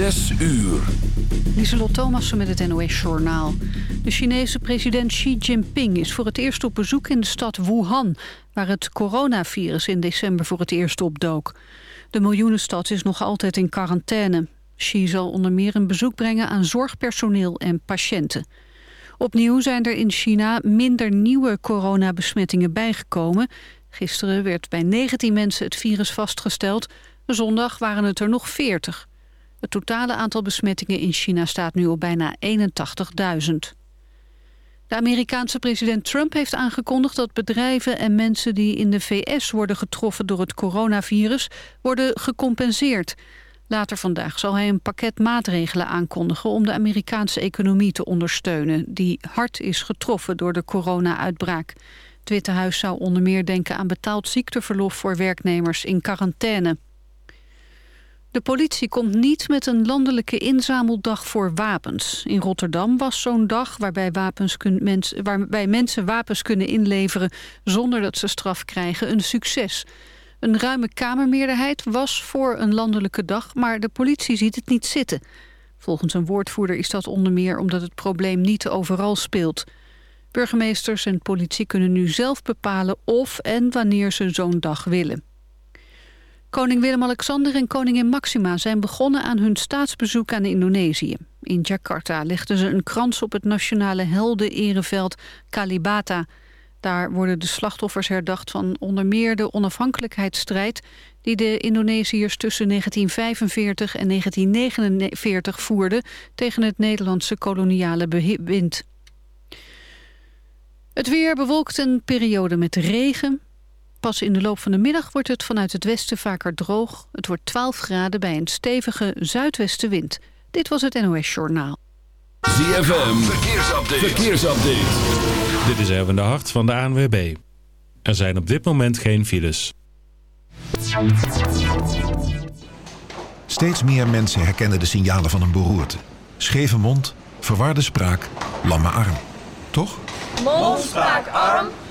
Zes uur. Lieselot Thomassen met het NOS-journaal. De Chinese president Xi Jinping is voor het eerst op bezoek in de stad Wuhan... waar het coronavirus in december voor het eerst opdook. De miljoenenstad is nog altijd in quarantaine. Xi zal onder meer een bezoek brengen aan zorgpersoneel en patiënten. Opnieuw zijn er in China minder nieuwe coronabesmettingen bijgekomen. Gisteren werd bij 19 mensen het virus vastgesteld. Zondag waren het er nog 40. Het totale aantal besmettingen in China staat nu op bijna 81.000. De Amerikaanse president Trump heeft aangekondigd dat bedrijven en mensen die in de VS worden getroffen door het coronavirus worden gecompenseerd. Later vandaag zal hij een pakket maatregelen aankondigen om de Amerikaanse economie te ondersteunen, die hard is getroffen door de corona-uitbraak. Het Witte Huis zou onder meer denken aan betaald ziekteverlof voor werknemers in quarantaine. De politie komt niet met een landelijke inzameldag voor wapens. In Rotterdam was zo'n dag waarbij, wapens waarbij mensen wapens kunnen inleveren... zonder dat ze straf krijgen, een succes. Een ruime Kamermeerderheid was voor een landelijke dag... maar de politie ziet het niet zitten. Volgens een woordvoerder is dat onder meer omdat het probleem niet overal speelt. Burgemeesters en politie kunnen nu zelf bepalen of en wanneer ze zo'n dag willen. Koning Willem-Alexander en koningin Maxima zijn begonnen aan hun staatsbezoek aan Indonesië. In Jakarta legden ze een krans op het nationale helden-ereveld Kalibata. Daar worden de slachtoffers herdacht van onder meer de onafhankelijkheidsstrijd... die de Indonesiërs tussen 1945 en 1949 voerden... tegen het Nederlandse koloniale bewind. Het weer bewolkt een periode met regen. Pas in de loop van de middag wordt het vanuit het westen vaker droog. Het wordt 12 graden bij een stevige zuidwestenwind. Dit was het NOS Journaal. ZFM, verkeersupdate. verkeersupdate. Dit is even de hart van de ANWB. Er zijn op dit moment geen files. Steeds meer mensen herkennen de signalen van een beroerte. Scheve mond, verwarde spraak, lamme arm. Toch? Mond, spraak, arm,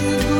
you.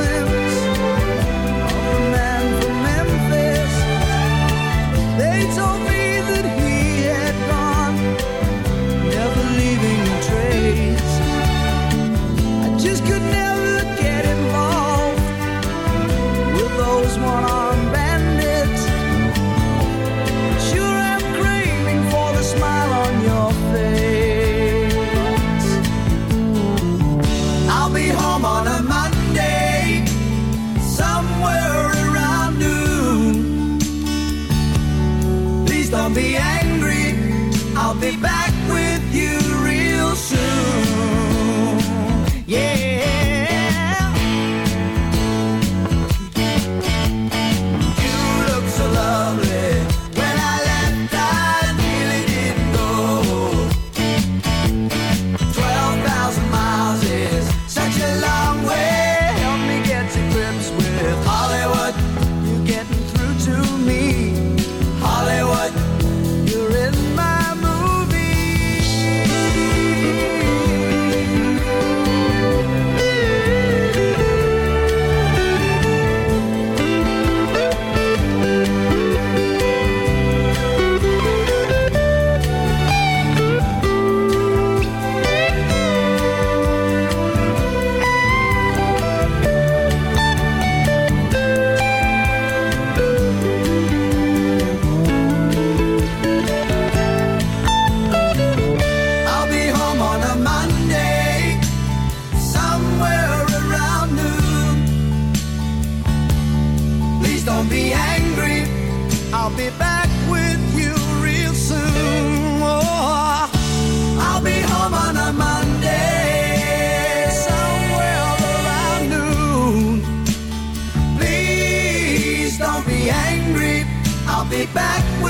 back.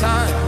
Good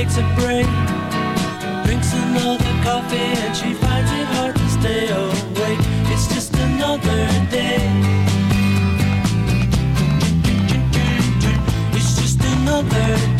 takes a break, drinks another coffee, and she finds it hard to stay awake. It's just another day. It's just another day.